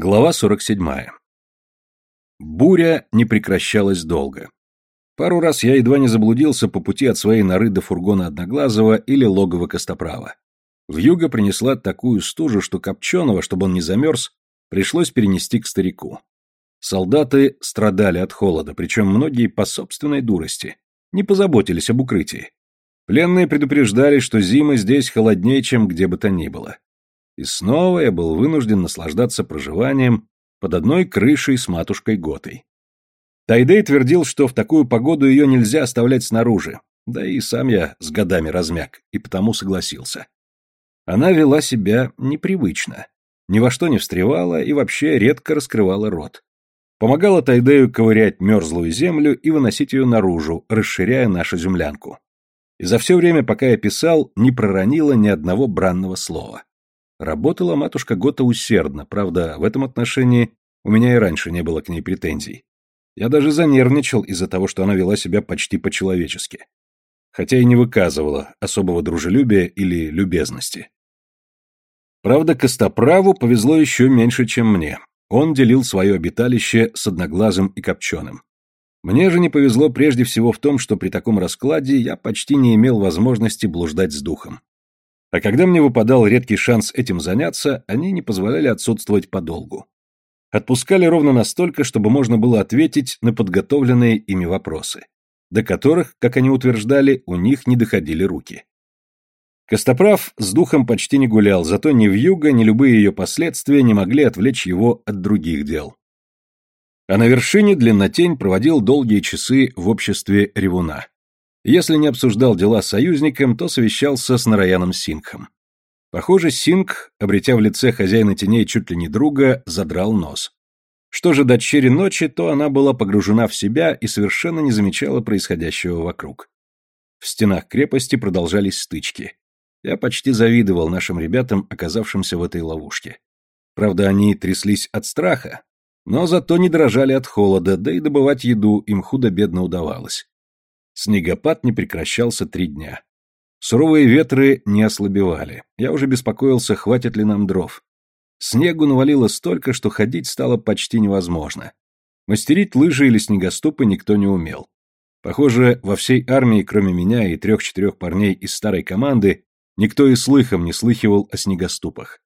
Глава 47. Буря не прекращалась долго. Пару раз я едва не заблудился по пути от своей норы до фургона Одноглазого или логова Костоправа. Вьюга принесла такую стужу, что Копченого, чтобы он не замерз, пришлось перенести к старику. Солдаты страдали от холода, причем многие по собственной дурости, не позаботились об укрытии. Пленные предупреждали, что зимы здесь холоднее, чем где бы то ни было. И снова я был вынужден наслаждаться проживанием под одной крышей с матушкой Готой. Тайдей твердил, что в такую погоду ее нельзя оставлять снаружи, да и сам я с годами размяк, и потому согласился. Она вела себя непривычно, ни во что не встревала и вообще редко раскрывала рот. Помогала Тайдею ковырять мерзлую землю и выносить ее наружу, расширяя нашу землянку. И за все время, пока я писал, не проронила ни одного бранного слова. Работала матушка Гота усердно, правда, в этом отношении у меня и раньше не было к ней претензий. Я даже занервничал из-за того, что она вела себя почти по-человечески. Хотя и не выказывала особого дружелюбия или любезности. Правда, Костоправу повезло еще меньше, чем мне. Он делил свое обиталище с Одноглазым и Копченым. Мне же не повезло прежде всего в том, что при таком раскладе я почти не имел возможности блуждать с духом. А когда мне выпадал редкий шанс этим заняться, они не позволяли отсутствовать подолгу. Отпускали ровно настолько, чтобы можно было ответить на подготовленные ими вопросы, до которых, как они утверждали, у них не доходили руки. Костоправ с духом почти не гулял, зато ни вьюга, ни любые ее последствия не могли отвлечь его от других дел. А на вершине длиннотень проводил долгие часы в обществе ревуна. Если не обсуждал дела с союзником, то совещался с Нараяном Сингхом. Похоже, Синг, обретя в лице хозяина теней чуть ли не друга, задрал нос. Что же до Черри ночи, то она была погружена в себя и совершенно не замечала происходящего вокруг. В стенах крепости продолжались стычки. Я почти завидовал нашим ребятам, оказавшимся в этой ловушке. Правда, они тряслись от страха, но зато не дрожали от холода, да и добывать еду им худо-бедно удавалось. Снегопад не прекращался три дня. Суровые ветры не ослабевали. Я уже беспокоился, хватит ли нам дров. Снегу навалило столько, что ходить стало почти невозможно. Мастерить лыжи или снегоступы никто не умел. Похоже, во всей армии, кроме меня и трех-четырех парней из старой команды, никто и слыхом не слыхивал о снегоступах.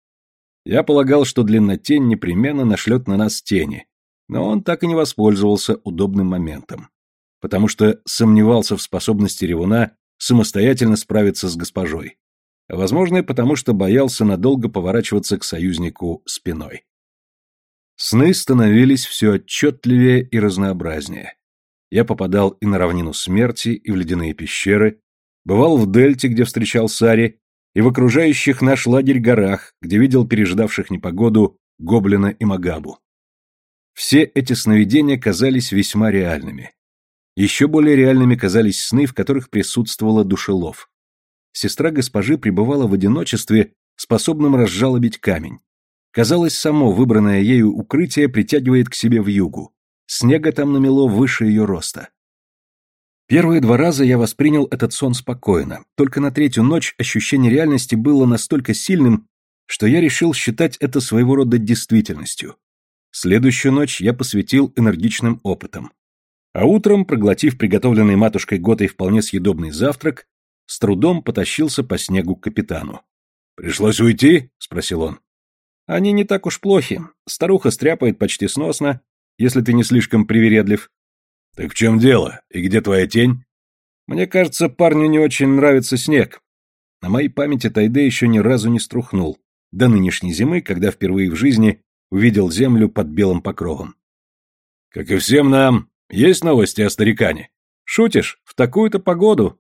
Я полагал, что длиннотень непременно нашлет на нас тени, но он так и не воспользовался удобным моментом потому что сомневался в способности Ревуна самостоятельно справиться с госпожой. Возможно, потому что боялся надолго поворачиваться к союзнику спиной. Сны становились все отчетливее и разнообразнее. Я попадал и на равнину смерти, и в ледяные пещеры, бывал в Дельте, где встречал Сари, и в окружающих наш лагерь горах, где видел переждавших непогоду Гоблина и Магабу. Все эти сновидения казались весьма реальными. Еще более реальными казались сны, в которых присутствовала душелов. Сестра госпожи пребывала в одиночестве, способном разжалобить камень. Казалось, само выбранное ею укрытие притягивает к себе в югу. Снега там намело выше ее роста. Первые два раза я воспринял этот сон спокойно, только на третью ночь ощущение реальности было настолько сильным, что я решил считать это своего рода действительностью. Следующую ночь я посвятил энергичным опытам. А утром, проглотив приготовленный матушкой Готой вполне съедобный завтрак, с трудом потащился по снегу к капитану. «Пришлось уйти?» — спросил он. «Они не так уж плохи. Старуха стряпает почти сносно, если ты не слишком привередлив». «Так в чем дело? И где твоя тень?» «Мне кажется, парню не очень нравится снег. На моей памяти Тайде еще ни разу не струхнул, до нынешней зимы, когда впервые в жизни увидел землю под белым покровом. «Как и всем нам, есть новости о старикане? Шутишь? В такую-то погоду?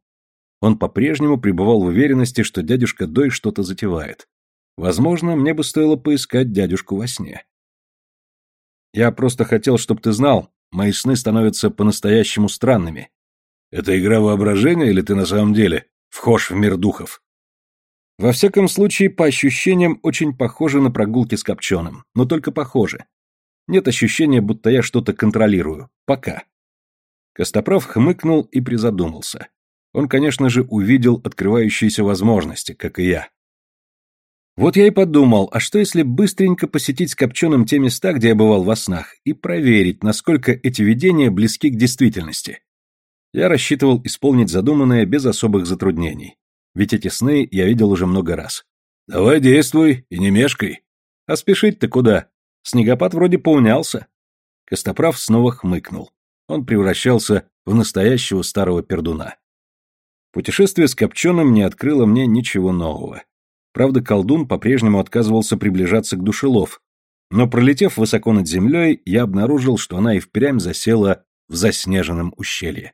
Он по-прежнему пребывал в уверенности, что дядюшка Дой что-то затевает. Возможно, мне бы стоило поискать дядюшку во сне. Я просто хотел, чтобы ты знал, мои сны становятся по-настоящему странными. Это игра воображения или ты на самом деле вхож в мир духов? Во всяком случае, по ощущениям, очень похоже на прогулки с Копченым, но только похоже. Нет ощущения, будто я что-то контролирую. Пока. Костоправ хмыкнул и призадумался. Он, конечно же, увидел открывающиеся возможности, как и я. Вот я и подумал, а что если быстренько посетить с Копченым те места, где я бывал во снах, и проверить, насколько эти видения близки к действительности? Я рассчитывал исполнить задуманное без особых затруднений. Ведь эти сны я видел уже много раз. «Давай действуй и не мешкай». «А спешить-то куда? Снегопад вроде поунялся». Костоправ снова хмыкнул. Он превращался в настоящего старого пердуна. Путешествие с Копченым не открыло мне ничего нового. Правда, колдун по-прежнему отказывался приближаться к душелов, но, пролетев высоко над землей, я обнаружил, что она и впрямь засела в заснеженном ущелье.